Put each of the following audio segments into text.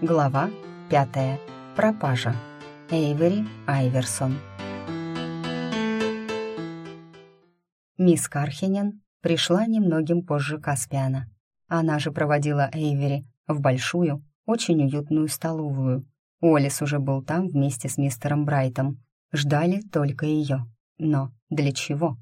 Глава пятая. Пропажа. Эйвери Айверсон. Мисс Кархинен пришла немногим позже Каспиана. Она же проводила Эйвери в большую, очень уютную столовую. Уоллес уже был там вместе с мистером Брайтом. Ждали только ее. Но для чего?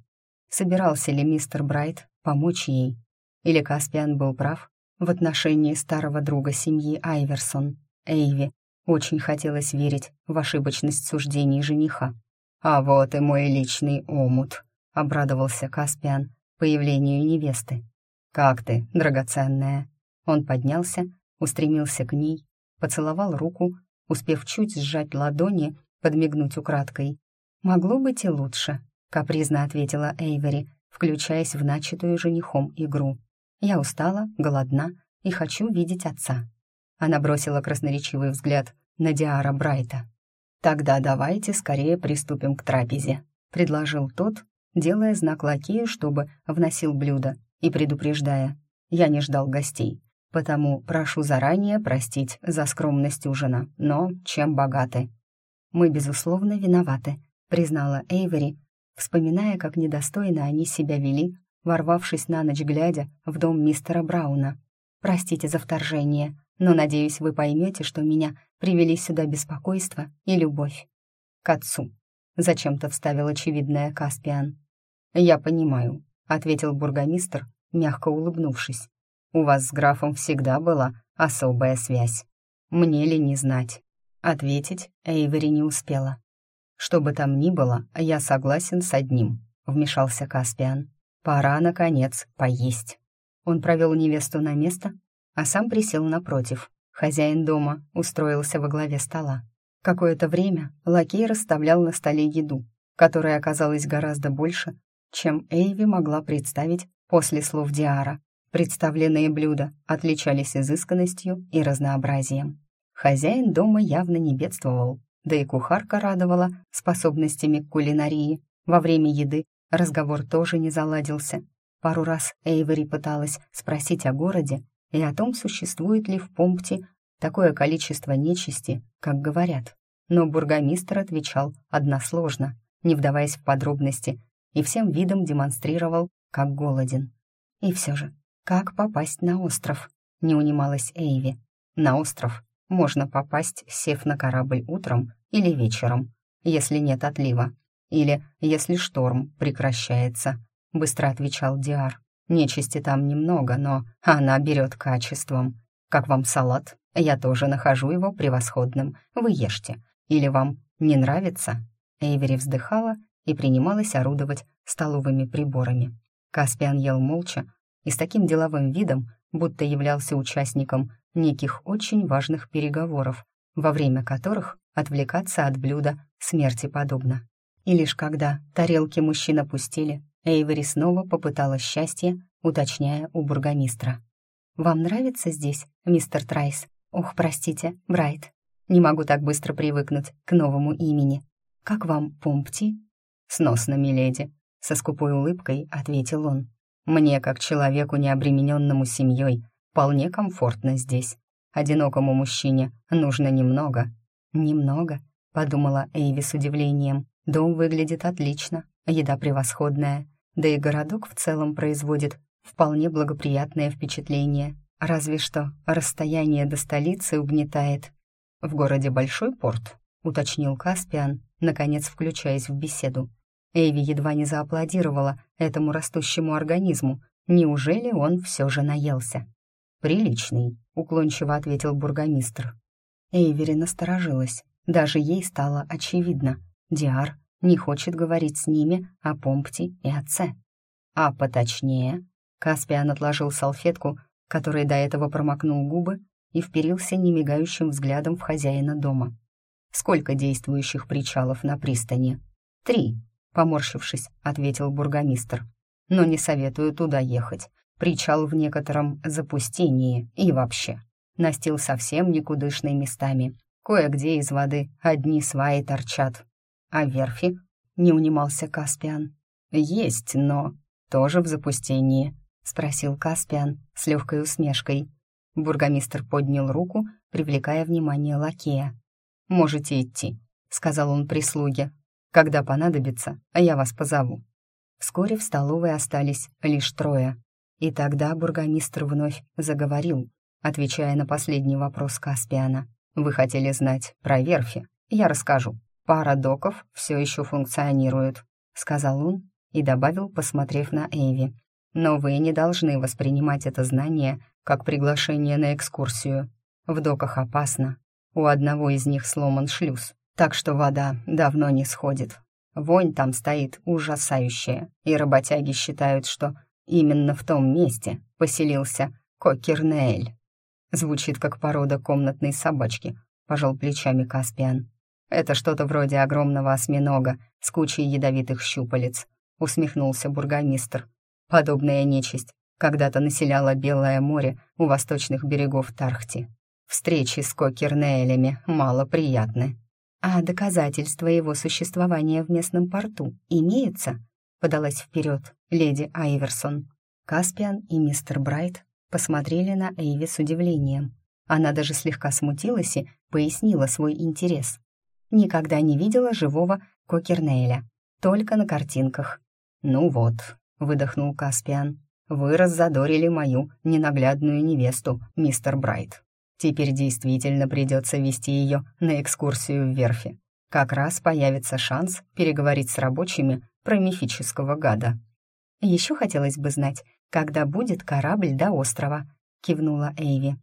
Собирался ли мистер Брайт помочь ей? Или Каспиан был прав в отношении старого друга семьи Айверсон, Эйви? Очень хотелось верить в ошибочность суждений жениха. «А вот и мой личный омут», — обрадовался Каспиан появлению невесты. «Как ты, драгоценная?» Он поднялся, устремился к ней, поцеловал руку, успев чуть сжать ладони, подмигнуть украдкой. «Могло быть и лучше», — капризно ответила Эйвери, включаясь в начатую женихом игру. «Я устала, голодна и хочу видеть отца». Она бросила красноречивый взгляд на Диара Брайта. «Тогда давайте скорее приступим к трапезе», — предложил тот, делая знак лакею, чтобы вносил блюдо, и предупреждая. «Я не ждал гостей, потому прошу заранее простить за скромность ужина, но чем богаты?» «Мы, безусловно, виноваты», — признала Эйвери, вспоминая, как недостойно они себя вели, ворвавшись на ночь глядя в дом мистера Брауна. «Простите за вторжение, но, надеюсь, вы поймете, что меня привели сюда беспокойство и любовь». «К отцу», — зачем-то вставил очевидное Каспиан. «Я понимаю», — ответил бургомистр, мягко улыбнувшись. «У вас с графом всегда была особая связь. Мне ли не знать?» Ответить Эйвери не успела. «Что бы там ни было, я согласен с одним», — вмешался Каспиан. «Пора, наконец, поесть». Он провел невесту на место, а сам присел напротив. Хозяин дома устроился во главе стола. Какое-то время лакей расставлял на столе еду, которая оказалась гораздо больше, чем Эйви могла представить после слов Диара. Представленные блюда отличались изысканностью и разнообразием. Хозяин дома явно не бедствовал, да и кухарка радовала способностями к кулинарии. Во время еды разговор тоже не заладился. Пару раз Эйвери пыталась спросить о городе и о том, существует ли в Помпте такое количество нечисти, как говорят. Но бургомистр отвечал односложно, не вдаваясь в подробности, и всем видом демонстрировал, как голоден. И все же, как попасть на остров? Не унималась Эйви. На остров можно попасть, сев на корабль утром или вечером, если нет отлива, или если шторм прекращается», — быстро отвечал Диар. «Нечисти там немного, но она берет качеством. Как вам салат? Я тоже нахожу его превосходным. Вы ешьте. Или вам не нравится?» Эйвери вздыхала и принималась орудовать столовыми приборами. Каспиан ел молча и с таким деловым видом, будто являлся участником неких очень важных переговоров, во время которых отвлекаться от блюда смерти подобно. И лишь когда тарелки мужчин опустили, Эйвери снова попыталась счастье, уточняя у бургомистра. «Вам нравится здесь, мистер Трайс? Ох, простите, Брайт. Не могу так быстро привыкнуть к новому имени. Как вам Помпти?» «Сносно, миледи», — со скупой улыбкой ответил он. «Мне, как человеку, необремененному семьей, вполне комфортно здесь. Одинокому мужчине нужно немного, «Немного», — подумала Эйви с удивлением. «Дом выглядит отлично, еда превосходная, да и городок в целом производит вполне благоприятное впечатление. Разве что расстояние до столицы угнетает. В городе большой порт», — уточнил Каспиан, наконец включаясь в беседу. Эйви едва не зааплодировала этому растущему организму. Неужели он все же наелся? «Приличный», — уклончиво ответил бургомистр. Эйвери насторожилась. Даже ей стало очевидно. Диар не хочет говорить с ними о Помпте и отце. А поточнее, Каспиан отложил салфетку, которой до этого промокнул губы, и вперился немигающим взглядом в хозяина дома. «Сколько действующих причалов на пристани?» «Три», — поморщившись, ответил бургомистр. «Но не советую туда ехать. Причал в некотором запустении и вообще настил совсем никудышной местами. Кое-где из воды одни сваи торчат. А верфи? Не унимался Каспиан. Есть, но тоже в запустении, спросил Каспиан с легкой усмешкой. Бургомистр поднял руку, привлекая внимание лакея. «Можете идти», — сказал он прислуге. «Когда понадобится, я вас позову». Вскоре в столовой остались лишь трое. И тогда бургомистр вновь заговорил, отвечая на последний вопрос Каспиана. «Вы хотели знать про верфи? Я расскажу. Пара доков все еще функционирует», — сказал он и добавил, посмотрев на Эйви. «Но вы не должны воспринимать это знание как приглашение на экскурсию. В доках опасно. У одного из них сломан шлюз, так что вода давно не сходит. Вонь там стоит ужасающая, и работяги считают, что именно в том месте поселился Кокернеэль. Звучит как порода комнатной собачки, пожал плечами Каспиан. Это что-то вроде огромного осьминога с кучей ядовитых щупалец, усмехнулся бургомистр. Подобная нечисть когда-то населяла Белое море у восточных берегов Тархти. Встречи с кокернеэлями малоприятны. «А доказательства его существования в местном порту имеются?» — подалась вперед леди Айверсон. Каспиан и мистер Брайт посмотрели на Эйви с удивлением. Она даже слегка смутилась и пояснила свой интерес. Никогда не видела живого Кокернейля, только на картинках. «Ну вот», — выдохнул Каспиан, — «вы раззадорили мою ненаглядную невесту, мистер Брайт. Теперь действительно придется вести ее на экскурсию в верфи. Как раз появится шанс переговорить с рабочими про мифического гада. Еще хотелось бы знать, когда будет корабль до острова, кивнула Эйви.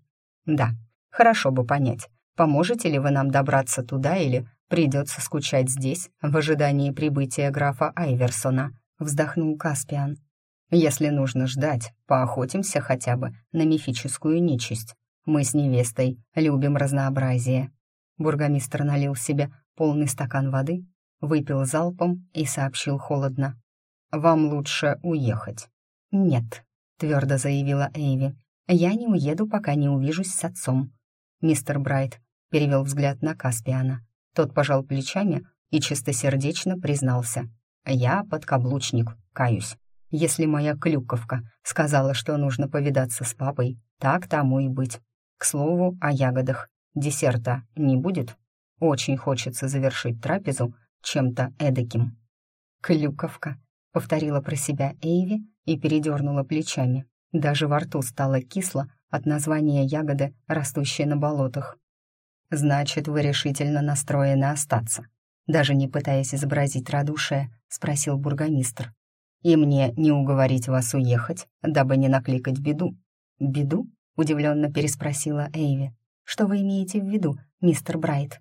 Да, хорошо бы понять, поможете ли вы нам добраться туда или придется скучать здесь в ожидании прибытия графа Айверсона, вздохнул Каспиан. Если нужно ждать, поохотимся хотя бы на мифическую нечисть. Мы с невестой любим разнообразие». Бургомистр налил себе полный стакан воды, выпил залпом и сообщил холодно. «Вам лучше уехать». «Нет», — твердо заявила Эйви. «Я не уеду, пока не увижусь с отцом». Мистер Брайт перевел взгляд на Каспиана. Тот пожал плечами и чистосердечно признался. «Я подкаблучник, каюсь. Если моя клюковка сказала, что нужно повидаться с папой, так тому и быть. К слову, о ягодах. Десерта не будет? Очень хочется завершить трапезу чем-то эдаким. «Клюковка», — повторила про себя Эйви и передернула плечами. Даже во рту стало кисло от названия ягоды, растущей на болотах. «Значит, вы решительно настроены остаться?» Даже не пытаясь изобразить радушие, спросил бургомистр. «И мне не уговорить вас уехать, дабы не накликать беду». «Беду?» — удивленно переспросила Эйви. «Что вы имеете в виду, мистер Брайт?»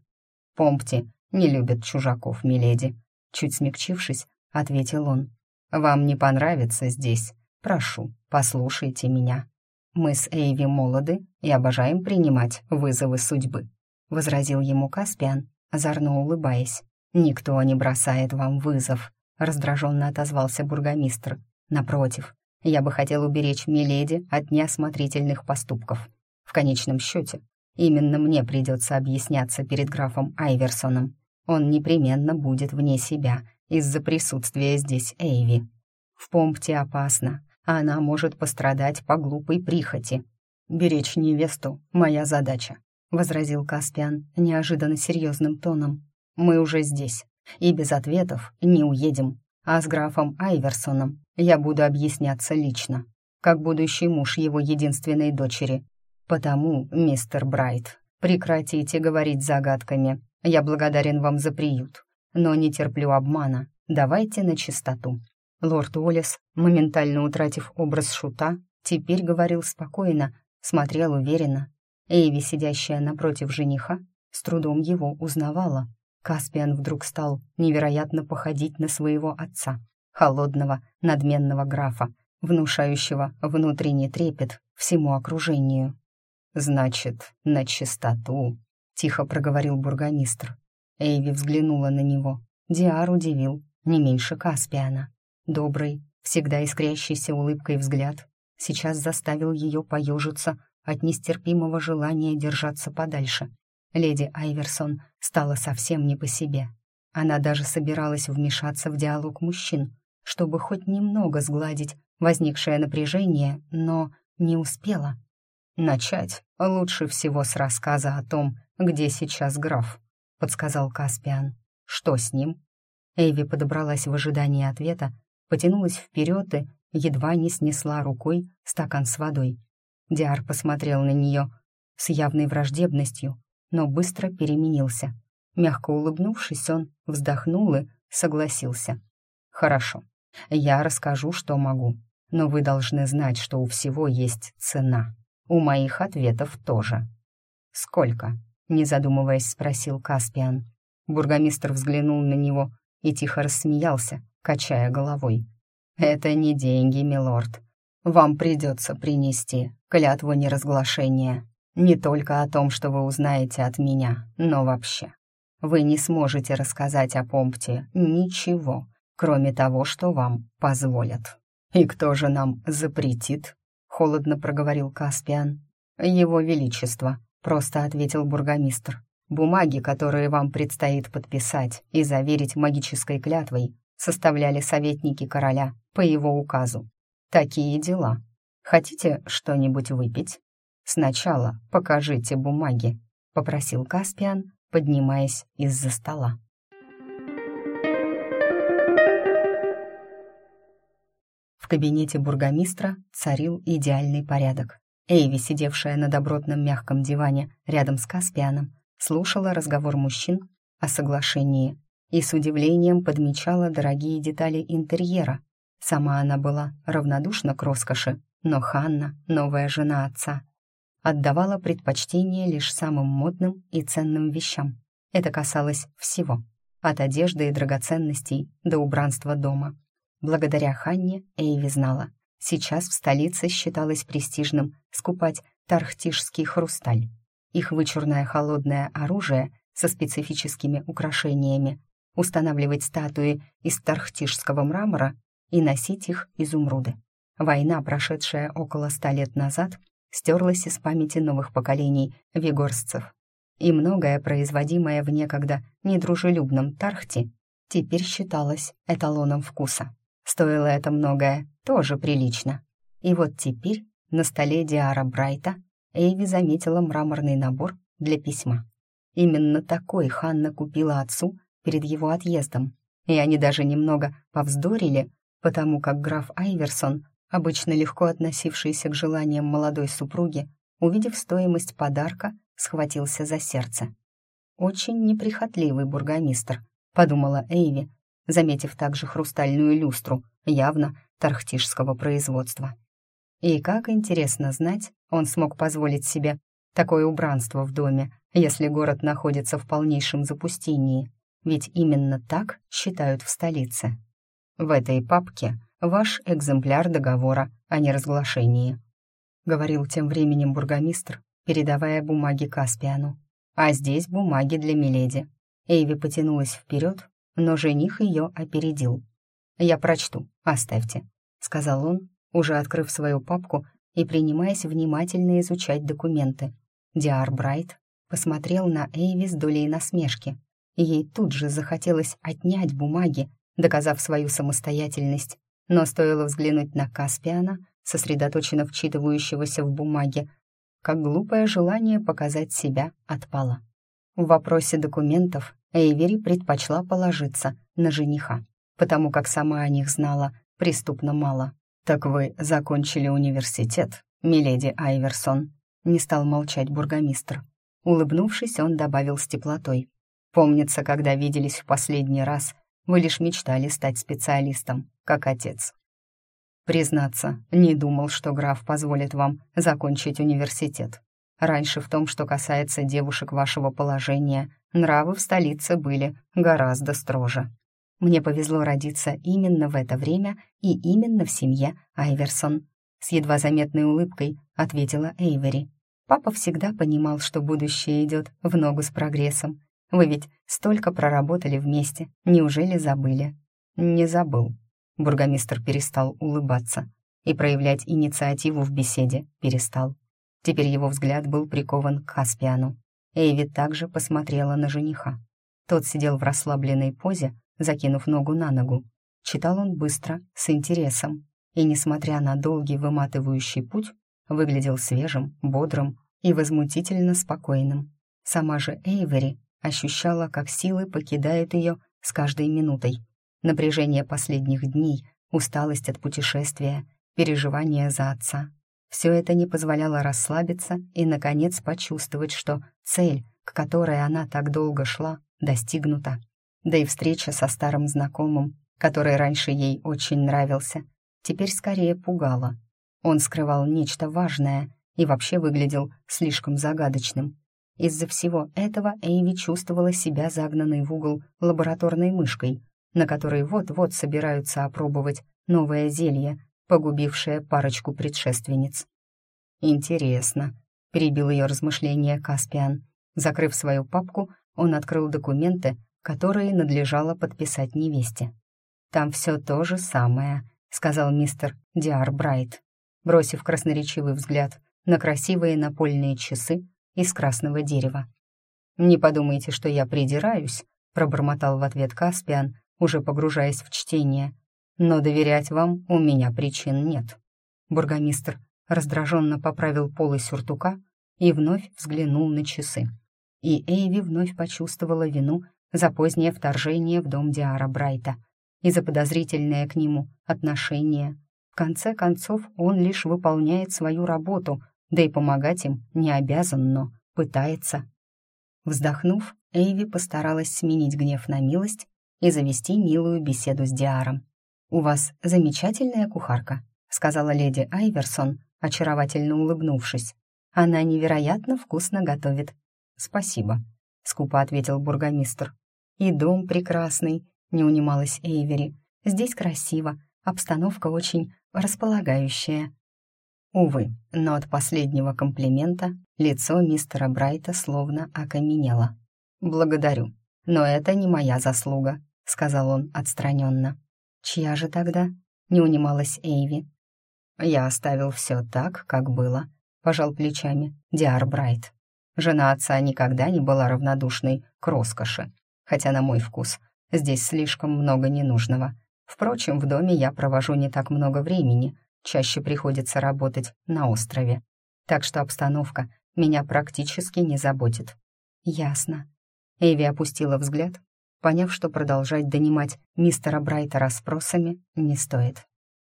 «Помпти не любят чужаков, миледи», — чуть смягчившись, ответил он. «Вам не понравится здесь. Прошу, послушайте меня. Мы с Эйви молоды и обожаем принимать вызовы судьбы», — возразил ему Каспиан, озорно улыбаясь. «Никто не бросает вам вызов», — раздраженно отозвался бургомистр. «Напротив, я бы хотел уберечь Миледи от неосмотрительных поступков. В конечном счете, именно мне придется объясняться перед графом Айверсоном. Он непременно будет вне себя из-за присутствия здесь Эйви. В Помпте опасно, а она может пострадать по глупой прихоти. «Беречь невесту — моя задача», — возразил Каспиан неожиданно серьезным тоном. «Мы уже здесь, и без ответов не уедем а с графом Айверсоном я буду объясняться лично, как будущий муж его единственной дочери. Потому, мистер Брайт, прекратите говорить загадками. Я благодарен вам за приют, но не терплю обмана. Давайте на чистоту». Лорд Уоллес, моментально утратив образ шута, теперь говорил спокойно, смотрел уверенно. Эйви, сидящая напротив жениха, с трудом его узнавала. Каспиан вдруг стал невероятно походить на своего отца, холодного, надменного графа, внушающего внутренний трепет всему окружению. «Значит, на чистоту», — тихо проговорил бургомистр. Эйви взглянула на него. Диар удивил, не меньше Каспиана. Добрый, всегда искрящийся улыбкой взгляд сейчас заставил ее поежиться от нестерпимого желания держаться подальше леди Айверсон стала совсем не по себе. Она даже собиралась вмешаться в диалог мужчин, чтобы хоть немного сгладить возникшее напряжение, но не успела. «Начать лучше всего с рассказа о том, где сейчас граф», — подсказал Каспиан. «Что с ним?» Эйви подобралась в ожидании ответа, потянулась вперед и едва не снесла рукой стакан с водой. Диар посмотрел на нее с явной враждебностью, но быстро переменился. Мягко улыбнувшись, он вздохнул и согласился. «Хорошо, я расскажу, что могу, но вы должны знать, что у всего есть цена. У моих ответов тоже». «Сколько?» — не задумываясь, спросил Каспиан. Бургомистр взглянул на него и тихо рассмеялся, качая головой. «Это не деньги, милорд. Вам придется принести клятву неразглашения. Не только о том, что вы узнаете от меня, но вообще. Вы не сможете рассказать о Помпте ничего, кроме того, что вам позволят. И кто же нам запретит?» — холодно проговорил Каспиан. «Его Величество», — просто ответил бургомистр. «Бумаги, которые вам предстоит подписать и заверить магической клятвой, составляли советники короля по его указу. Такие дела. Хотите что-нибудь выпить? Сначала покажите бумаги», — попросил Каспиан, поднимаясь из-за стола. В кабинете бургомистра царил идеальный порядок. Эйви, сидевшая на добротном мягком диване рядом с Каспианом, слушала разговор мужчин о соглашении и с удивлением подмечала дорогие детали интерьера. Сама она была равнодушна к роскоши, но Ханна, новая жена отца, отдавала предпочтение лишь самым модным и ценным вещам. Это касалось всего, от одежды и драгоценностей до убранства дома. Благодаря Ханне Эйви знала, сейчас в столице считалось престижным скупать тархтишский хрусталь. Их вычурное холодное оружие со специфическими украшениями, устанавливать статуи из тархтишского мрамора и носить их изумруды. Война, прошедшая около ста лет назад, стерлась из памяти новых поколений вигорсцев. И многое, производимое в некогда недружелюбном Тархте, теперь считалось эталоном вкуса. Стоило это многое, тоже прилично. И вот теперь на столе Диара Брайта Эйви заметила мраморный набор для письма. Именно такой Ханна купила отцу перед его отъездом. И они даже немного повздорили, потому как граф Айверсон, обычно легко относившийся к желаниям молодой супруги, увидев стоимость подарка, схватился за сердце. «Очень неприхотливый бургомистр», — подумала Эйви, заметив также хрустальную люстру, явно тархтишского производства. И как интересно знать, он смог позволить себе такое убранство в доме, если город находится в полнейшем запустении, ведь именно так считают в столице. В этой папке ваш экземпляр договора о неразглашении, говорил тем временем бургомистр, передавая бумаги Каспиану. А здесь бумаги для Миледи. Эйви потянулась вперед, но жених ее опередил. «Я прочту, оставьте», — сказал он, уже открыв свою папку и принимаясь внимательно изучать документы. Диар Брайт посмотрел на Эйви с долей насмешки, ей тут же захотелось отнять бумаги, доказав свою самостоятельность, но стоило взглянуть на Каспиана, сосредоточенно вчитывающегося в бумаге, как глупое желание показать себя отпало. В вопросе документов Эйвери предпочла положиться на жениха, потому как сама о них знала преступно мало. «Так вы закончили университет, миледи Айверсон», — не стал молчать бургомистр. Улыбнувшись, он добавил с теплотой. «Помнится, когда виделись в последний раз, вы лишь мечтали стать специалистом, как отец. Признаться, не думал, что граф позволит вам закончить университет. Раньше в том, что касается девушек вашего положения, нравы в столице были гораздо строже. Мне повезло родиться именно в это время и именно в семье Айверсон. С едва заметной улыбкой ответила Эйвери. Папа всегда понимал, что будущее идет в ногу с прогрессом. Вы ведь столько проработали вместе, неужели забыли? Не забыл. Бургомистр перестал улыбаться и проявлять инициативу в беседе перестал. Теперь его взгляд был прикован к Каспиану. Эйви также посмотрела на жениха. Тот сидел в расслабленной позе, закинув ногу на ногу. Читал он быстро, с интересом, и, несмотря на долгий выматывающий путь, выглядел свежим, бодрым и возмутительно спокойным. Сама же Эйвери ощущала, как силы покидают ее с каждой минутой. Напряжение последних дней, усталость от путешествия, переживания за отца. Все это не позволяло расслабиться и, наконец, почувствовать, что цель, к которой она так долго шла, достигнута. Да и встреча со старым знакомым, который раньше ей очень нравился, теперь скорее пугала. Он скрывал нечто важное и вообще выглядел слишком загадочным. Из-за всего этого Эйви чувствовала себя загнанной в угол лабораторной мышкой, на которой вот-вот собираются опробовать новое зелье, погубившее парочку предшественниц. «Интересно», — перебил ее размышления Каспиан. Закрыв свою папку, он открыл документы, которые надлежало подписать невесте. «Там все то же самое», — сказал мистер Диар Брайт, бросив красноречивый взгляд на красивые напольные часы из красного дерева. «Не подумайте, что я придираюсь», — пробормотал в ответ Каспиан, уже погружаясь в чтение. «Но доверять вам у меня причин нет». Бургомистр раздраженно поправил полы сюртука и вновь взглянул на часы. И Эйви вновь почувствовала вину за позднее вторжение в дом Диара Брайта и за подозрительное к нему отношение. В конце концов, он лишь выполняет свою работу, да и помогать им не обязан, но пытается. Вздохнув, Эйви постаралась сменить гнев на милость и завести милую беседу с Диаром. «У вас замечательная кухарка», — сказала леди Айверсон, очаровательно улыбнувшись. «Она невероятно вкусно готовит». «Спасибо», — скупо ответил бургомистр. «И дом прекрасный», — не унималась Эйвери. «Здесь красиво, обстановка очень располагающая». Увы, но от последнего комплимента лицо мистера Брайта словно окаменело. «Благодарю, но это не моя заслуга», — сказал он отстраненно. «Чья же тогда?» — не унималась Эйви. «Я оставил все так, как было», — пожал плечами Диар Брайт. Жена отца никогда не была равнодушной к роскоши, хотя, на мой вкус, здесь слишком много ненужного. Впрочем, в доме я провожу не так много времени, чаще приходится работать на острове. Так что обстановка меня практически не заботит. Ясно. Эви опустила взгляд поняв, что продолжать донимать мистера Брайта расспросами не стоит.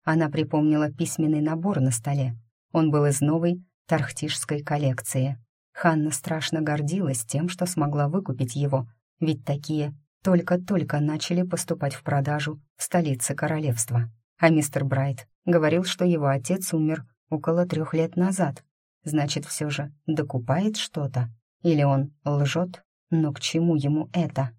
Она припомнила письменный набор на столе. Он был из новой тархтишской коллекции. Ханна страшно гордилась тем, что смогла выкупить его, ведь такие только-только начали поступать в продажу в столице королевства. А мистер Брайт говорил, что его отец умер около трех лет назад. Значит, все же докупает что-то? Или он лжет? Но к чему ему это?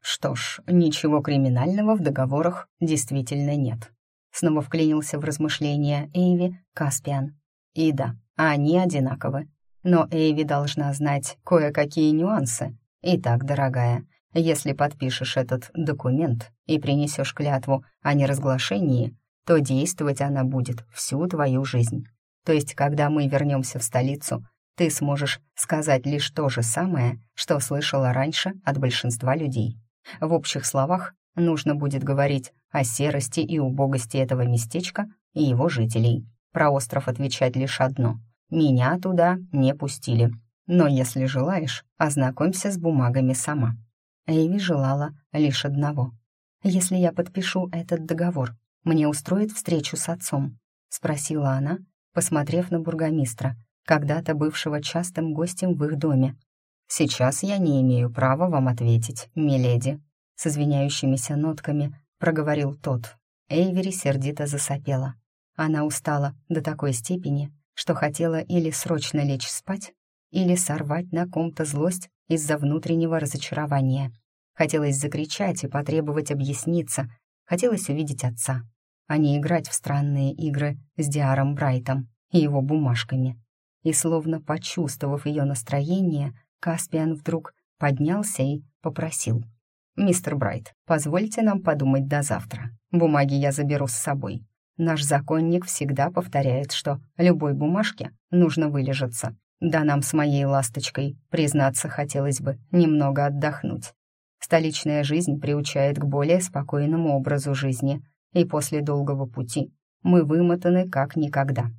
Что ж, ничего криминального в договорах действительно нет. Снова вклинился в размышления Эйви Каспиан. И да, они одинаковы. Но Эйви должна знать кое-какие нюансы. Итак, дорогая, если подпишешь этот документ и принесешь клятву о неразглашении, то действовать она будет всю твою жизнь. То есть, когда мы вернемся в столицу, ты сможешь сказать лишь то же самое, что слышала раньше от большинства людей. В общих словах нужно будет говорить о серости и убогости этого местечка и его жителей. Про остров отвечать лишь одно. Меня туда не пустили. Но если желаешь, ознакомься с бумагами сама. Эйви желала лишь одного. «Если я подпишу этот договор, мне устроит встречу с отцом?» — спросила она, посмотрев на бургомистра, когда-то бывшего частым гостем в их доме. «Сейчас я не имею права вам ответить, миледи», — с извиняющимися нотками проговорил тот. Эйвери сердито засопела. Она устала до такой степени, что хотела или срочно лечь спать, или сорвать на ком-то злость из-за внутреннего разочарования. Хотелось закричать и потребовать объясниться, хотелось увидеть отца, а не играть в странные игры с Диаром Брайтом и его бумажками. И словно почувствовав ее настроение, Каспиан вдруг поднялся и попросил. «Мистер Брайт, позвольте нам подумать до завтра. Бумаги я заберу с собой. Наш законник всегда повторяет, что любой бумажке нужно вылежаться. Да нам с моей ласточкой, признаться, хотелось бы немного отдохнуть. Столичная жизнь приучает к более спокойному образу жизни, и после долгого пути мы вымотаны как никогда.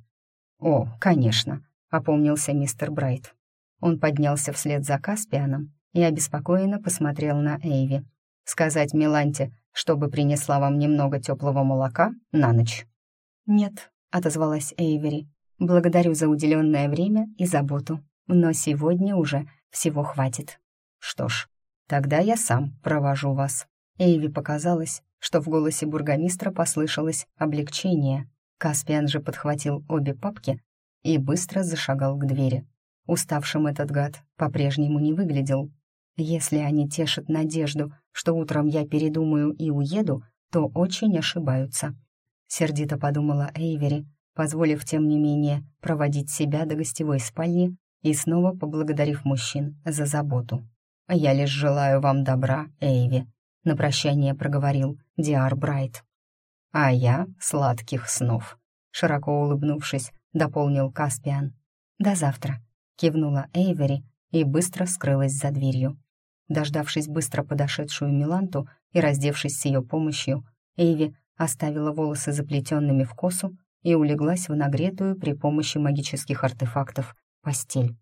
«О, конечно», — опомнился мистер Брайт. Он поднялся вслед за Каспианом и обеспокоенно посмотрел на Эйви. «Сказать Миланте, чтобы принесла вам немного теплого молока на ночь?» «Нет», — отозвалась Эйвери. «Благодарю за уделенное время и заботу, но сегодня уже всего хватит». «Что ж, тогда я сам провожу вас». Эйви показалось, что в голосе бургомистра послышалось облегчение. Каспиан же подхватил обе папки и быстро зашагал к двери. Уставшим этот гад по-прежнему не выглядел. Если они тешат надежду, что утром я передумаю и уеду, то очень ошибаются. Сердито подумала Эйвери, позволив, тем не менее, проводить себя до гостевой спальни и снова поблагодарив мужчин за заботу. «Я лишь желаю вам добра, Эйви», — на прощание проговорил Диар Брайт. «А я сладких снов», — широко улыбнувшись, дополнил Каспиан. «До завтра», — кивнула Эйвери и быстро скрылась за дверью. Дождавшись быстро подошедшую Миланту и раздевшись с ее помощью, Эйви оставила волосы заплетенными в косу и улеглась в нагретую при помощи магических артефактов постель.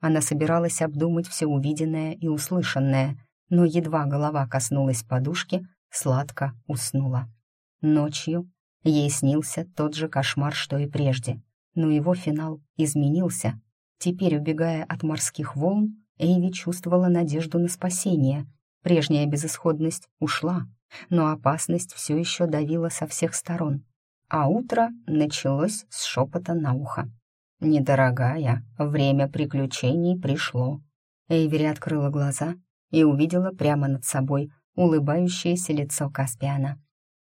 Она собиралась обдумать все увиденное и услышанное, но едва голова коснулась подушки, сладко уснула. Ночью ей снился тот же кошмар, что и прежде, но его финал изменился. Теперь, убегая от морских волн, Эйви чувствовала надежду на спасение. Прежняя безысходность ушла, но опасность все еще давила со всех сторон. А утро началось с шепота на ухо. «Недорогая, время приключений пришло». Эйвери открыла глаза и увидела прямо над собой улыбающееся лицо Каспиана.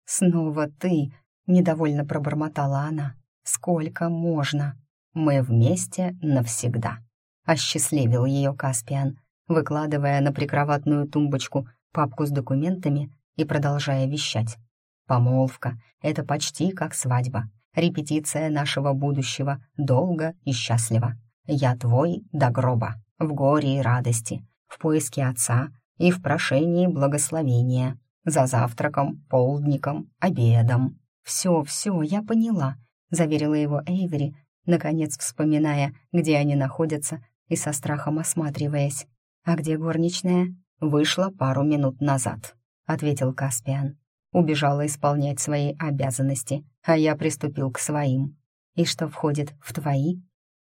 «Снова ты!» — недовольно пробормотала она. «Сколько можно?» «Мы вместе навсегда», — осчастливил ее Каспиан, выкладывая на прикроватную тумбочку папку с документами и продолжая вещать. «Помолвка — это почти как свадьба, репетиция нашего будущего, долго и счастливо. Я твой до гроба, в горе и радости, в поиске отца и в прошении благословения за завтраком, полдником, обедом. «Все, все, я поняла», — заверила его Эйвери, наконец вспоминая, где они находятся, и со страхом осматриваясь. «А где горничная?» «Вышла пару минут назад», — ответил Каспиан. Убежала исполнять свои обязанности, а я приступил к своим. «И что входит в твои?»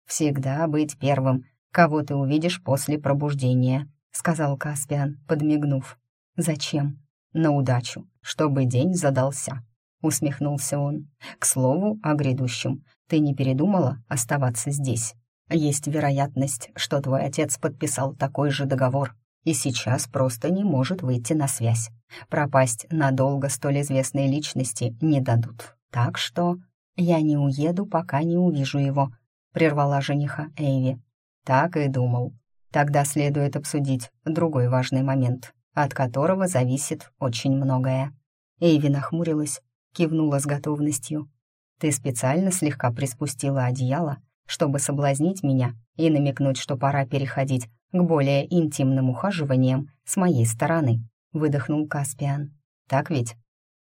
«Всегда быть первым, кого ты увидишь после пробуждения», — сказал Каспиан, подмигнув. «Зачем?» на удачу, чтобы день задался», — усмехнулся он. «К слову о грядущем. Ты не передумала оставаться здесь? Есть вероятность, что твой отец подписал такой же договор и сейчас просто не может выйти на связь. Пропасть надолго столь известной личности не дадут. Так что я не уеду, пока не увижу его», — прервала жениха Эйви. «Так и думал. Тогда следует обсудить другой важный момент от которого зависит очень многое. Эйви нахмурилась, кивнула с готовностью. «Ты специально слегка приспустила одеяло, чтобы соблазнить меня и намекнуть, что пора переходить к более интимным ухаживаниям с моей стороны», — выдохнул Каспиан. «Так ведь?»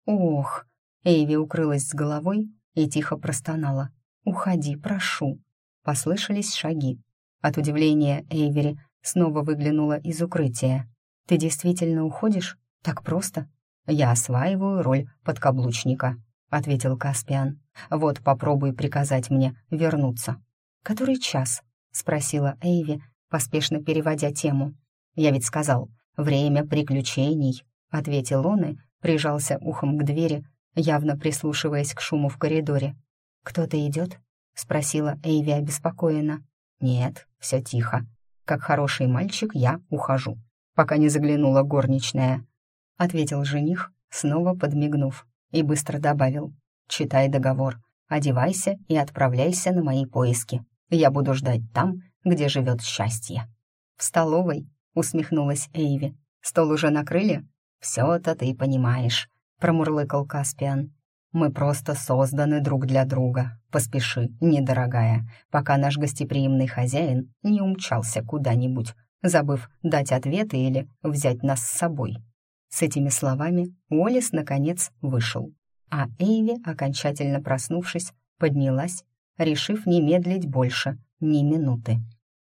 «Ох!» — Эйви укрылась с головой и тихо простонала. «Уходи, прошу!» Послышались шаги. От удивления Эйвери снова выглянула из укрытия. «Ты действительно уходишь? Так просто?» «Я осваиваю роль подкаблучника», — ответил Каспиан. «Вот попробуй приказать мне вернуться». «Который час?» — спросила Эйви, поспешно переводя тему. «Я ведь сказал, время приключений», — ответил он и прижался ухом к двери, явно прислушиваясь к шуму в коридоре. «Кто-то идет?» — спросила Эйви обеспокоенно. «Нет, все тихо. Как хороший мальчик я ухожу пока не заглянула горничная», — ответил жених, снова подмигнув, и быстро добавил. «Читай договор, одевайся и отправляйся на мои поиски. Я буду ждать там, где живет счастье». «В столовой?» — усмехнулась Эйви. «Стол уже накрыли?» «Все-то ты понимаешь», — промурлыкал Каспиан. «Мы просто созданы друг для друга. Поспеши, недорогая, пока наш гостеприимный хозяин не умчался куда-нибудь забыв дать ответы или взять нас с собой. С этими словами Уоллес наконец вышел, а Эйви, окончательно проснувшись, поднялась решив не медлить больше ни минуты.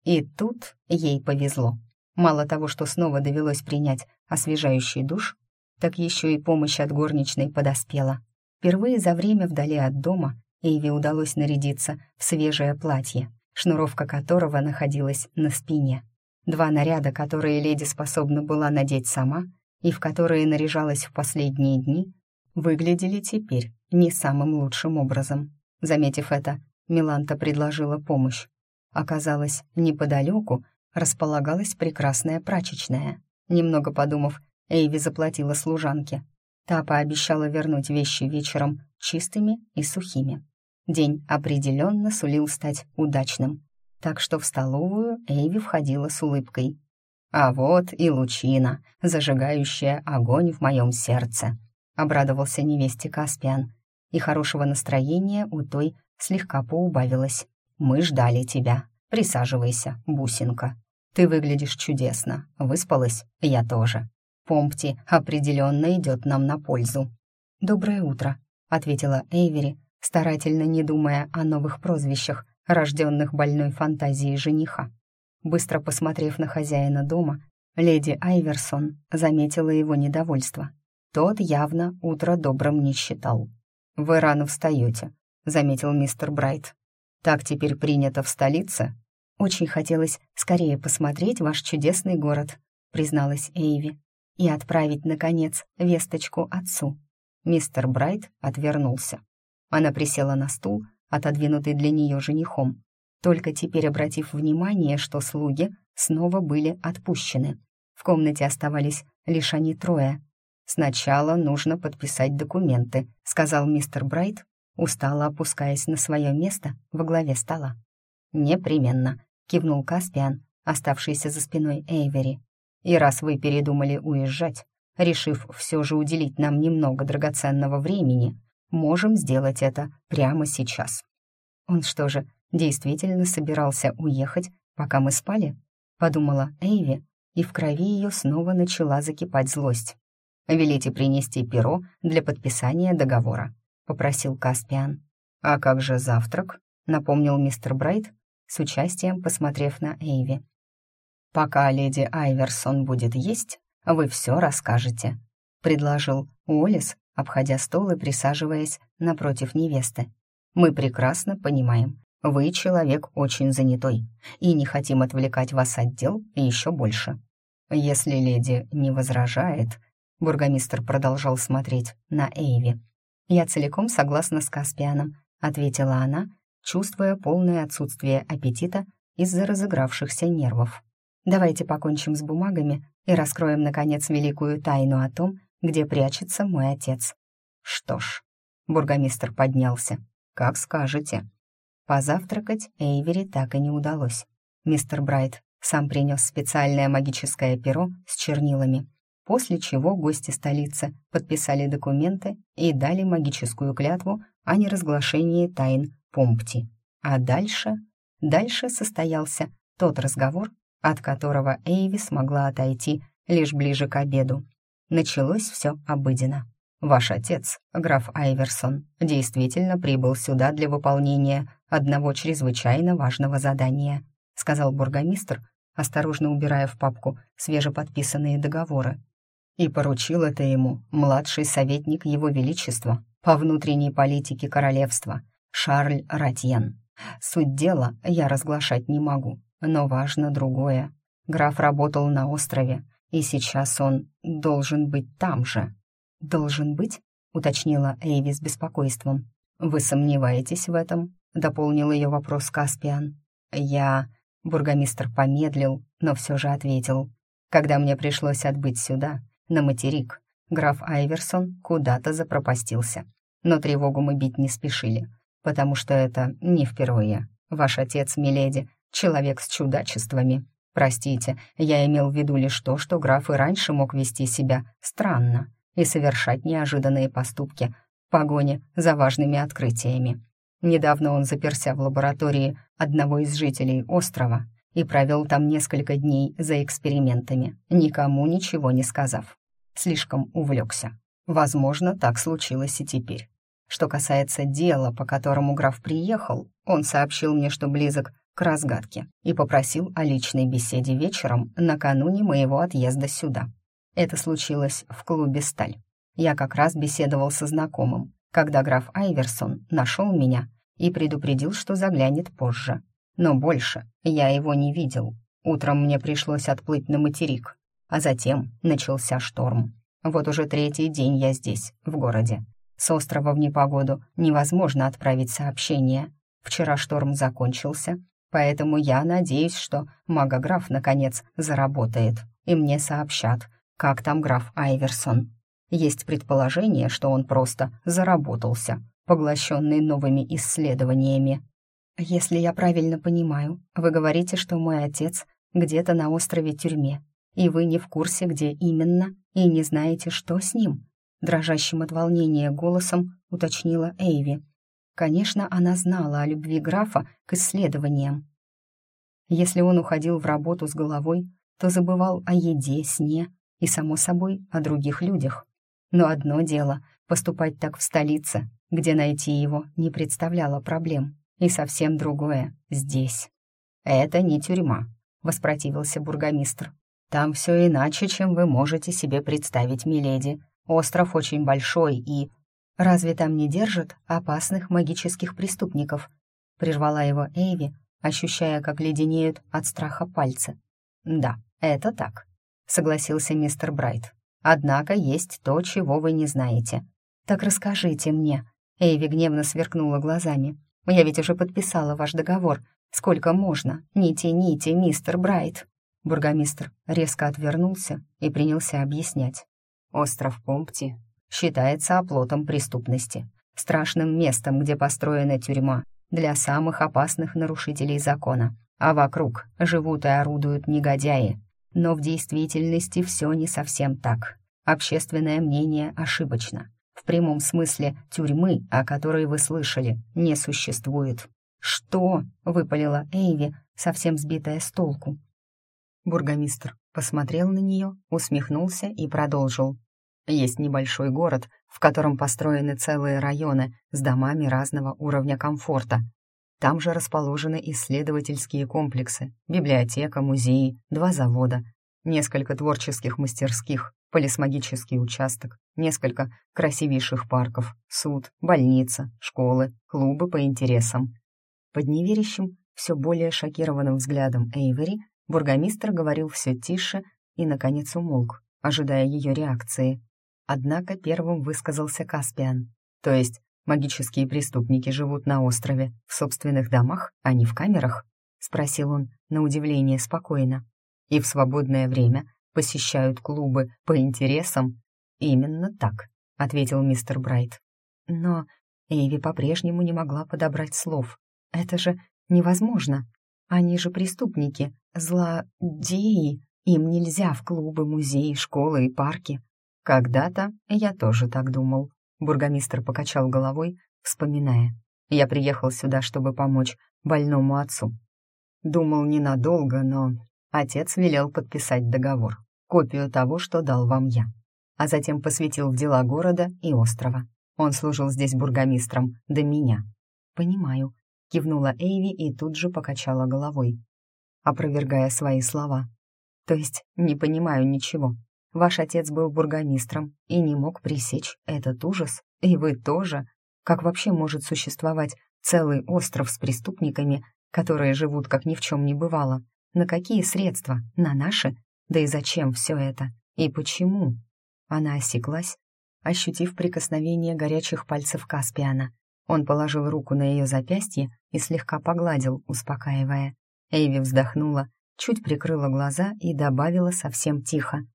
И тут ей повезло. Мало того, что снова довелось принять освежающий душ, так еще и помощь от горничной подоспела. Впервые за время вдали от дома Эйви удалось нарядиться в свежее платье, шнуровка которого находилась на спине. Два наряда, которые леди способна была надеть сама, и в которые наряжалась в последние дни, выглядели теперь не самым лучшим образом. Заметив это, Миланта предложила помощь. Оказалось, неподалеку располагалась прекрасная прачечная. Немного подумав, Эйви заплатила служанке. Та пообещала вернуть вещи вечером чистыми и сухими. День определенно сулил стать удачным, так что в столовую Эйви входила с улыбкой. «А вот и лучина, зажигающая огонь в моем сердце», — обрадовался невесте Каспиан, и хорошего настроения у той слегка поубавилось. «Мы ждали тебя. Присаживайся, бусинка. Ты выглядишь чудесно. Выспалась? Я тоже. Помпти определенно идет нам на пользу». «Доброе утро», — ответила Эйвери, старательно не думая о новых прозвищах, рожденных больной фантазией жениха. Быстро посмотрев на хозяина дома, леди Айверсон заметила его недовольство. Тот явно утро добрым не считал. «Вы рано встаете», — заметил мистер Брайт. «Так теперь принято в столице?» «Очень хотелось скорее посмотреть ваш чудесный город», — призналась Эйви, «и отправить, наконец, весточку отцу». Мистер Брайт отвернулся. Она присела на стул, отодвинутый для нее женихом, только теперь обратив внимание, что слуги снова были отпущены. В комнате оставались лишь они трое. «Сначала нужно подписать документы», — сказал мистер Брайт, устало опускаясь на свое место во главе стола. «Непременно», — кивнул Каспиан, оставшийся за спиной Эйвери. «И раз вы передумали уезжать, решив все же уделить нам немного драгоценного времени, можем сделать это прямо сейчас». «Он что же, действительно собирался уехать, пока мы спали?» — подумала Эйви, и в крови ее снова начала закипать злость. «Велите принести перо для подписания договора», — попросил Каспиан. «А как же завтрак?» — напомнил мистер Брайт, с участием посмотрев на Эйви. «Пока леди Айверсон будет есть, вы все расскажете», — предложил Уоллес, обходя стол и присаживаясь напротив невесты. «Мы прекрасно понимаем, вы человек очень занятой, и не хотим отвлекать вас от дел еще больше. Если леди не возражает...» Бургомистр продолжал смотреть на Эйви. «Я целиком согласна с Каспианом», — ответила она, чувствуя полное отсутствие аппетита из-за разыгравшихся нервов. «Давайте покончим с бумагами и раскроем, наконец, великую тайну о том, где прячется мой отец. Что ж, бургомистр поднялся. Как скажете. Позавтракать Эйвери так и не удалось. Мистер Брайт сам принес специальное магическое перо с чернилами, после чего гости столицы подписали документы и дали магическую клятву о неразглашении тайн Помпти. А дальше... Дальше состоялся тот разговор, от которого Эйви смогла отойти лишь ближе к обеду. Началось все обыденно. Ваш отец, граф Айверсон, действительно прибыл сюда для выполнения одного чрезвычайно важного задания, сказал бургомистр, осторожно убирая в папку свежеподписанные договоры. И поручил это ему младший советник Его Величества по внутренней политике королевства Шарль Ратьен. Суть дела я разглашать не могу, но важно другое. Граф работал на острове, и сейчас он должен быть там же. «Должен быть?» — уточнила Эйви с беспокойством. «Вы сомневаетесь в этом?» — дополнил ее вопрос Каспиан. «Я...» — бургомистр помедлил, но все же ответил. «Когда мне пришлось отбыть сюда, на материк, граф Айверсон куда-то запропастился. Но тревогу мы бить не спешили, потому что это не впервые. Ваш отец, миледи, человек с чудачествами. Простите, я имел в виду лишь то, что граф и раньше мог вести себя странно и совершать неожиданные поступки в погоне за важными открытиями. Недавно он заперся в лаборатории одного из жителей острова и провел там несколько дней за экспериментами, никому ничего не сказав. Слишком увлекся. Возможно, так случилось и теперь. Что касается дела, по которому граф приехал, он сообщил мне, что близок к разгадке и попросил о личной беседе вечером накануне моего отъезда сюда. Это случилось в клубе «Сталь». Я как раз беседовал со знакомым, когда граф Айверсон нашел меня и предупредил, что заглянет позже. Но больше я его не видел. Утром мне пришлось отплыть на материк, а затем начался шторм. Вот уже третий день я здесь, в городе. С острова в непогоду невозможно отправить сообщение. Вчера шторм закончился, поэтому я надеюсь, что магограф наконец заработает, и мне сообщат, как там граф Айверсон. Есть предположение, что он просто заработался, поглощенный новыми исследованиями. «Если я правильно понимаю, вы говорите, что мой отец где-то на острове тюрьме, и вы не в курсе, где именно, и не знаете, что с ним?» Дрожащим от волнения голосом уточнила Эйви. Конечно, она знала о любви графа к исследованиям. Если он уходил в работу с головой, то забывал о еде, сне и, само собой, о других людях. Но одно дело — поступать так в столице, где найти его не представляло проблем, и совсем другое — здесь. «Это не тюрьма», — воспротивился бургомистр. «Там все иначе, чем вы можете себе представить, миледи. Остров очень большой и...» «Разве там не держат опасных магических преступников?» — прервала его Эйви, ощущая, как леденеют от страха пальцы. «Да, это так», — согласился мистер Брайт. «Однако есть то, чего вы не знаете. Так расскажите мне». Эйви гневно сверкнула глазами. «Я ведь уже подписала ваш договор. Сколько можно? Не тяните, мистер Брайт». Бургомистр резко отвернулся и принялся объяснять. «Остров Помпти считается оплотом преступности, страшным местом, где построена тюрьма для самых опасных нарушителей закона, а вокруг живут и орудуют негодяи, но в действительности все не совсем так. Общественное мнение ошибочно. В прямом смысле тюрьмы, о которой вы слышали, не существует. «Что?» — выпалила Эйви, совсем сбитая с толку. Бургомистр посмотрел на нее, усмехнулся и продолжил. «Есть небольшой город, в котором построены целые районы с домами разного уровня комфорта. Там же расположены исследовательские комплексы, библиотека, музеи, два завода, несколько творческих мастерских, полисмагический участок, несколько красивейших парков, суд, больница, школы, клубы по интересам. Под неверящим, все более шокированным взглядом Эйвери бургомистр говорил все тише и, наконец, умолк, ожидая ее реакции. Однако первым высказался Каспиан, то есть магические преступники живут на острове, в собственных домах, а не в камерах?» — спросил он, на удивление спокойно. «И в свободное время посещают клубы по интересам?» «Именно так», — ответил мистер Брайт. Но Эйви по-прежнему не могла подобрать слов. «Это же невозможно. Они же преступники, злодеи. Им нельзя в клубы, музеи, школы и парки». «Когда-то я тоже так думал», Бургомистр покачал головой, вспоминая. «Я приехал сюда, чтобы помочь больному отцу. Думал ненадолго, но отец велел подписать договор, копию того, что дал вам я, а затем посвятил в дела города и острова. Он служил здесь бургомистром до меня». «Понимаю», — кивнула Эйви и тут же покачала головой, опровергая свои слова. «То есть не понимаю ничего. Ваш отец был бургомистром и не мог пресечь этот ужас, и вы тоже. Как вообще может существовать целый остров с преступниками, которые живут как ни в чем не бывало? На какие средства? На наши? Да и зачем все это? И почему? Она осеклась, ощутив прикосновение горячих пальцев Каспиана. Он положил руку на ее запястье и слегка погладил, успокаивая. Эйви вздохнула, чуть прикрыла глаза и добавила совсем тихо.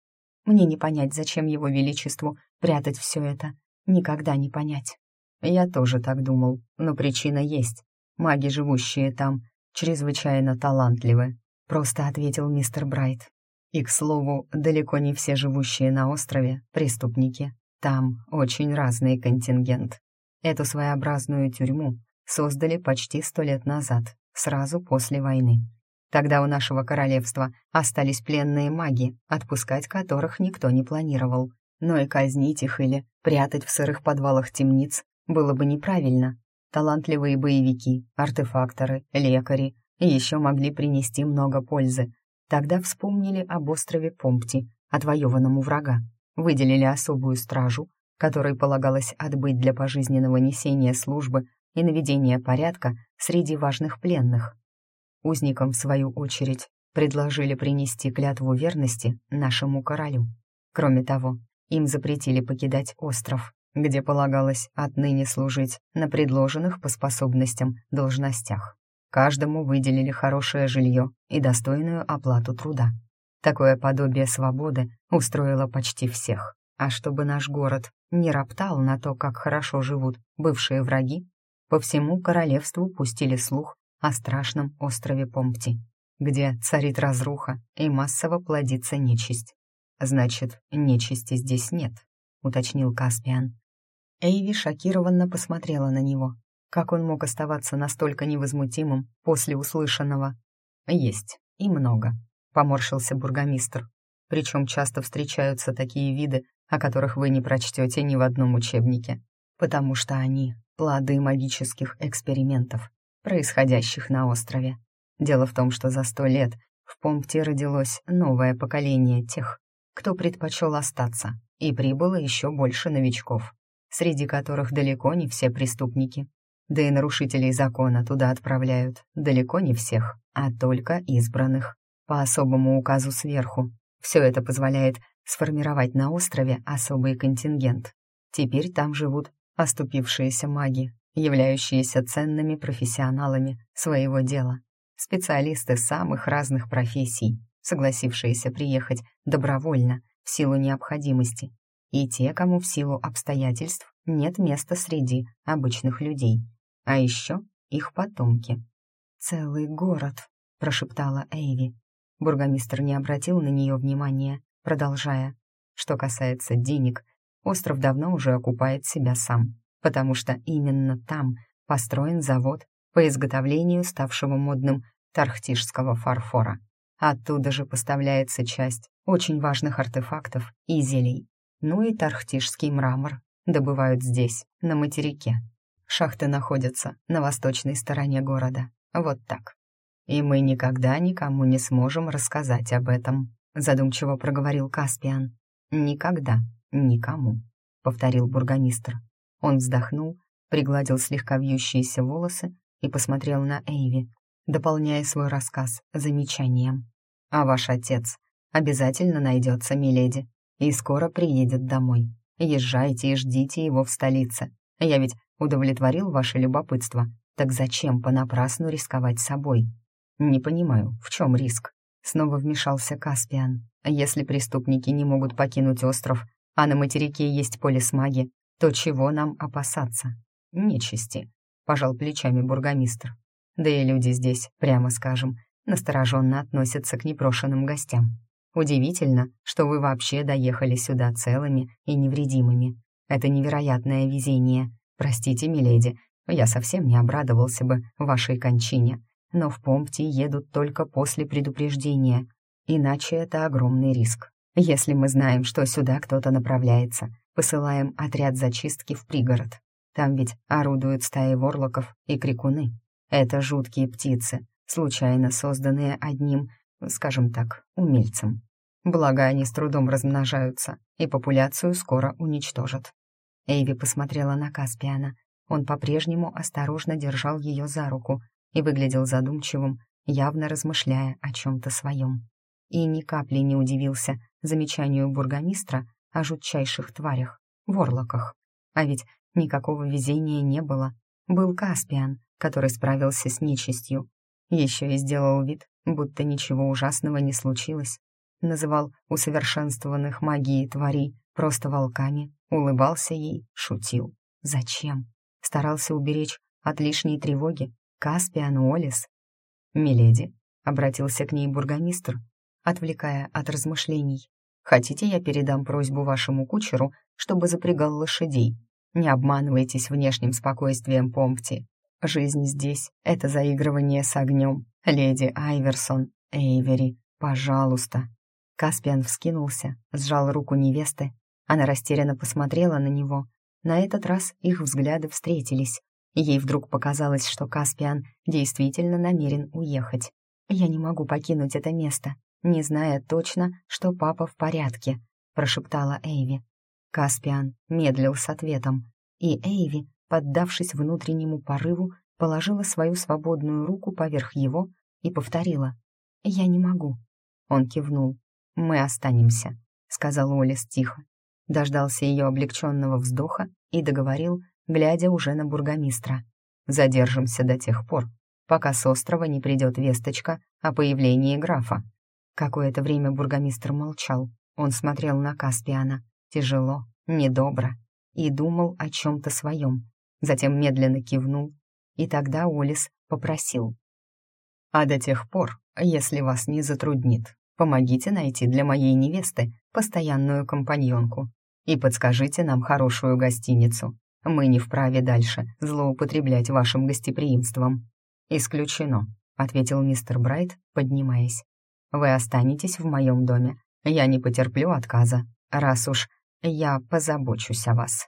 Мне не понять, зачем его величеству прятать все это. Никогда не понять. Я тоже так думал, но причина есть. Маги, живущие там, чрезвычайно талантливы, просто ответил мистер Брайт. И, к слову, далеко не все живущие на острове — преступники. Там очень разный контингент. Эту своеобразную тюрьму создали почти сто лет назад, сразу после войны. Тогда у нашего королевства остались пленные маги, отпускать которых никто не планировал. Но и казнить их или прятать в сырых подвалах темниц было бы неправильно. Талантливые боевики, артефакторы, лекари еще могли принести много пользы. Тогда вспомнили об острове Помпти, отвоеванном у врага, выделили особую стражу, которой полагалось отбыть для пожизненного несения службы и наведения порядка среди важных пленных. Узникам, в свою очередь, предложили принести клятву верности нашему королю. Кроме того, им запретили покидать остров, где полагалось отныне служить на предложенных по способностям должностях. Каждому выделили хорошее жилье и достойную оплату труда. Такое подобие свободы устроило почти всех. А чтобы наш город не роптал на то, как хорошо живут бывшие враги, по всему королевству пустили слух о страшном острове Помпти, где царит разруха и массово плодится нечисть. «Значит, нечисти здесь нет», — уточнил Каспиан. Эйви шокированно посмотрела на него. Как он мог оставаться настолько невозмутимым после услышанного? «Есть, и много», — поморщился бургомистр. «Причем часто встречаются такие виды, о которых вы не прочтете ни в одном учебнике, потому что они — плоды магических экспериментов, происходящих на острове. Дело в том, что за сто лет в Помпте родилось новое поколение тех, кто предпочел остаться, и прибыло еще больше новичков, среди которых далеко не все преступники. Да и нарушителей закона туда отправляют далеко не всех, а только избранных, по особому указу сверху. Все это позволяет сформировать на острове особый контингент. Теперь там живут оступившиеся маги, являющиеся ценными профессионалами своего дела, специалисты самых разных профессий, согласившиеся приехать добровольно в силу необходимости, и те, кому в силу обстоятельств нет места среди обычных людей, а еще их потомки. «Целый город», — прошептала Эйви. Бургомистр не обратил на нее внимания, продолжая. «Что касается денег, остров давно уже окупает себя сам, потому что именно там построен завод по изготовлению ставшего модным тархтишского фарфора. Оттуда же поставляется часть очень важных артефактов и зелий. Ну и тархтишский мрамор добывают здесь, на материке. Шахты находятся на восточной стороне города. Вот так. И мы никогда никому не сможем рассказать об этом, задумчиво проговорил Каспиан. Никогда, никому, повторил бургомистр. Он вздохнул, пригладил слегка вьющиеся волосы и посмотрел на Эйви, дополняя свой рассказ замечанием. «А ваш отец обязательно найдется, миледи, и скоро приедет домой. Езжайте и ждите его в столице. Я ведь удовлетворил ваше любопытство, так зачем понапрасну рисковать собой? Не понимаю, в чем риск?» Снова вмешался Каспиан. «Если преступники не могут покинуть остров, а на материке есть полис маги, то чего нам опасаться? Нечисти», — пожал плечами бургомистр. Да и люди здесь, прямо скажем, настороженно относятся к непрошенным гостям. Удивительно, что вы вообще доехали сюда целыми и невредимыми. Это невероятное везение. Простите, миледи, я совсем не обрадовался бы вашей кончине, но в Помпти едут только после предупреждения, иначе это огромный риск. Если мы знаем, что сюда кто-то направляется, посылаем отряд зачистки в пригород. Там ведь орудуют стаи ворлоков и крикуны. Это жуткие птицы, случайно созданные одним, скажем так, умельцем. Благо, они с трудом размножаются, и популяцию скоро уничтожат. Эйви посмотрела на Каспиана. Он по-прежнему осторожно держал ее за руку и выглядел задумчивым, явно размышляя о чем-то своем. И ни капли не удивился замечанию бургомистра о жутчайших тварях, ворлоках. А ведь никакого везения не было. Был Каспиан, который справился с нечистью. Еще и сделал вид, будто ничего ужасного не случилось. Называл усовершенствованных магии тварей просто волками, улыбался ей, шутил. Зачем? Старался уберечь от лишней тревоги Каспиан Уоллес. «Миледи», — обратился к ней бургомистр, отвлекая от размышлений. «Хотите, я передам просьбу вашему кучеру, чтобы запрягал лошадей? Не обманывайтесь внешним спокойствием Помпти. Жизнь здесь — это заигрывание с огнем. Леди Айверсон, Эйвери, пожалуйста». Каспиан вскинулся, сжал руку невесты. Она растерянно посмотрела на него, На этот раз их взгляды встретились. Ей вдруг показалось, что Каспиан действительно намерен уехать. «Я не могу покинуть это место, не зная точно, что папа в порядке», — прошептала Эйви. Каспиан медлил с ответом, и Эйви, поддавшись внутреннему порыву, положила свою свободную руку поверх его и повторила «Я не могу». Он кивнул. «Мы останемся», — сказал Олис тихо. Дождался ее облегченного вздоха и договорил, глядя уже на бургомистра. «Задержимся до тех пор, пока с острова не придет весточка о появлении графа». Какое-то время бургомистр молчал. Он смотрел на Каспиана, тяжело, недобро, и думал о чем-то своем. Затем медленно кивнул, и тогда Олис попросил. «А до тех пор, если вас не затруднит, помогите найти для моей невесты постоянную компаньонку и подскажите нам хорошую гостиницу. Мы не вправе дальше злоупотреблять вашим гостеприимством». «Исключено», — ответил мистер Брайт, поднимаясь. «Вы останетесь в моем доме. Я не потерплю отказа, раз уж я позабочусь о вас».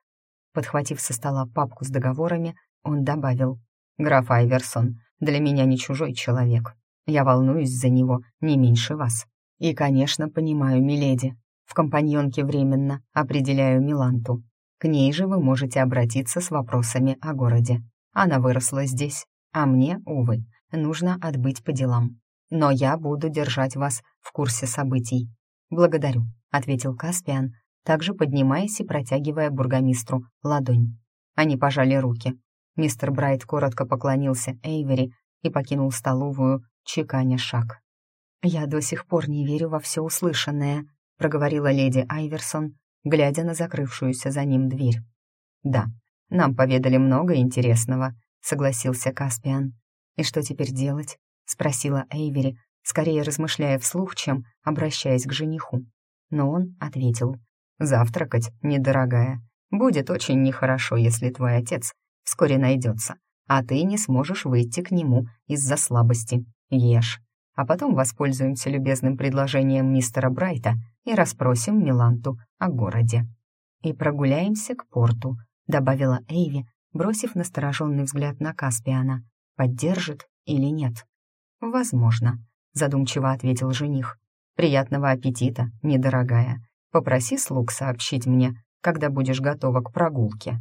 Подхватив со стола папку с договорами, он добавил, «Граф Айверсон для меня не чужой человек. Я волнуюсь за него не меньше вас. И, конечно, понимаю, миледи, в компаньонке временно определяю Миланту. К ней же вы можете обратиться с вопросами о городе. Она выросла здесь, а мне, увы, нужно отбыть по делам. Но я буду держать вас в курсе событий. Благодарю, ответил Каспиан, также поднимаясь и протягивая бургомистру ладонь. Они пожали руки. Мистер Брайт коротко поклонился Эйвери и покинул столовую, чеканя шаг. «Я до сих пор не верю во все услышанное», — проговорила леди Айверсон, глядя на закрывшуюся за ним дверь. «Да, нам поведали много интересного», — согласился Каспиан. «И что теперь делать?» — спросила Эйвери, скорее размышляя вслух, чем обращаясь к жениху. Но он ответил. «Завтракать, недорогая. Будет очень нехорошо, если твой отец вскоре найдется, а ты не сможешь выйти к нему из-за слабости. Ешь. А потом воспользуемся любезным предложением мистера Брайта и расспросим Миланту о городе. «И прогуляемся к порту», — добавила Эйви, бросив настороженный взгляд на Каспиана. «Поддержит или нет?» «Возможно», — задумчиво ответил жених. «Приятного аппетита, недорогая. Попроси слуг сообщить мне, когда будешь готова к прогулке».